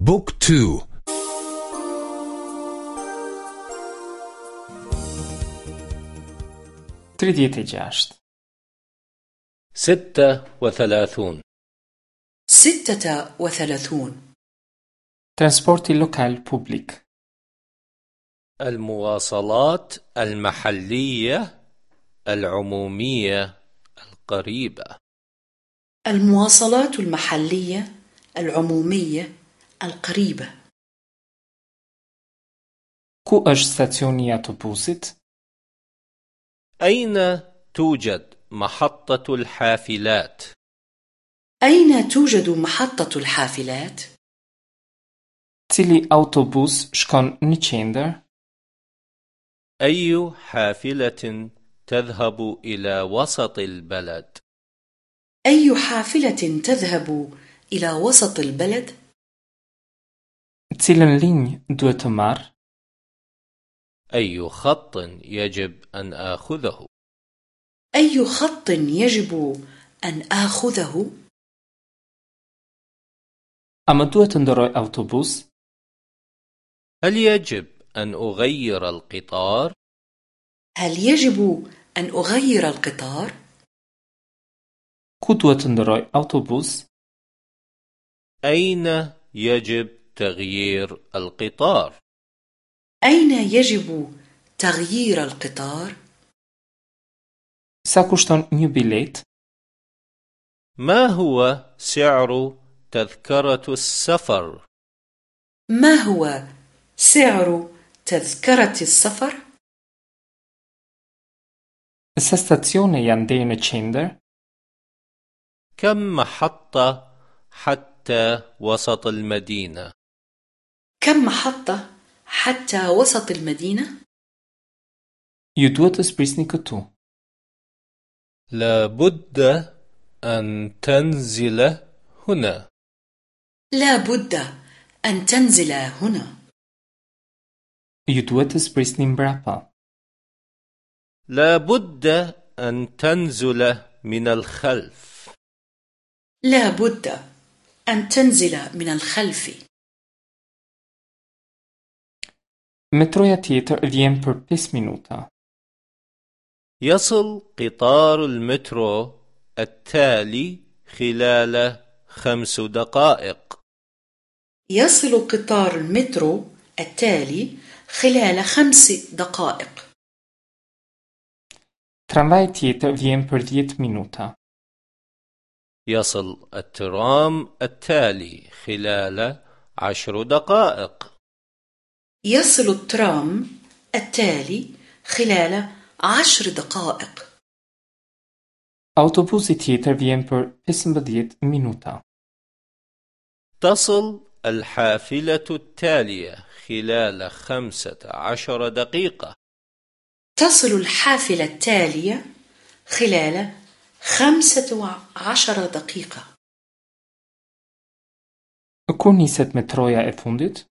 Book two. Tridhjetë e gjashtë ستة وثلاثون. ستة وثلاثون. Transporti lokal publik. المواصلات المحلية العمومية القريبة. المواصلات المحلية العمومية القريبة Ku është stacioni i autobusit? أين توجد محطة الحافلات؟ أين توجد محطة الحافلات؟ Cili autobus shkon në qendër? أي حافلة تذهب إلى وسط البلد؟ أي حافلة تذهب إلى وسط البلد؟ Zielen لين du Tomar? أي خط يجب أن آخذه؟ أي خط يجب أن آخذه؟ أما دو تندر أوتوبوس؟ هل يجب أن أغير القطار؟ هل يجب أن أغير القطار؟ كو دروي تندر أوتوبوس؟ أين يجب تغيير القطار؟ أين يجب تغيير القطار؟ Sa kushton një bilet? ما هو سعر تذكرة السفر؟ ما هو سعر تذكرة السفر؟ Sa stacione janë deri në qendër? كم محطة حتى وسط المدينة؟ كم محطة حتى وسط المدينة؟ Ju duhet të zbrisni këtu. لابد أن تنزل هنا لا بد أن تنزل هنا Ju duhet të zbrisni mbrapa. لابد أن تنزل من الخلف لا بد أن تنزل من الخلف Tjetër vjen për 5 minuta. يصل قطار المترو التالي خلال خمس دقائق يصل قطار المترو التالي خلال خمس دقائق tjetër vjen për 10 minuta. يصل الترام التالي خلال عشر دقائق يصل الترام التالي خلال عشر دقائق Autobusi tjetër vjen për 15 minuta. تصل الحافلة التالية خلال خمسة عشر دقيقة تصل الحافلة التالية خلال خمسة عشر دقيقة Kur niset metroja e fundit?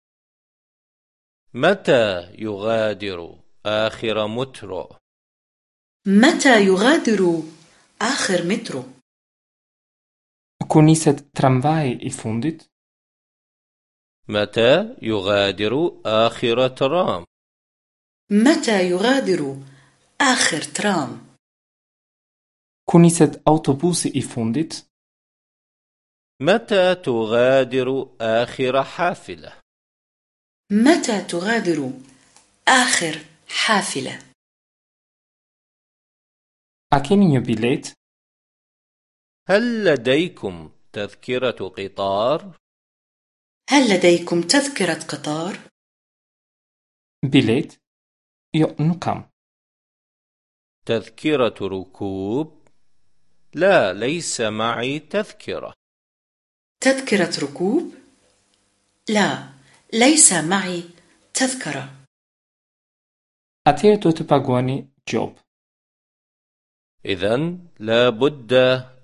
متى يغادر آخر مترو؟ متى يغادر آخر مترو؟ Tramvaji i fundit? متى يغادر آخر ترام؟ متى يغادر آخر ترام؟ Autobusi i fundit? متى تغادر آخر حافلة؟ متى تغادر آخر حافلة؟ A keni një bilet? هل لديكم تذكرة قطار؟ هل لديكم تذكرة قطار؟ Bilet? Jo, nuk kam. تذكرة ركوب؟ لا ليس معي تذكرة تذكرة ركوب؟ لا، ليس معي تذكرة. Atëherë duhet të paguani gjop. إذا لا بد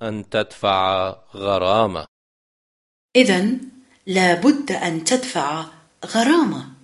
أن تدفع غرامة إذا لا بد أن تدفع غرامة.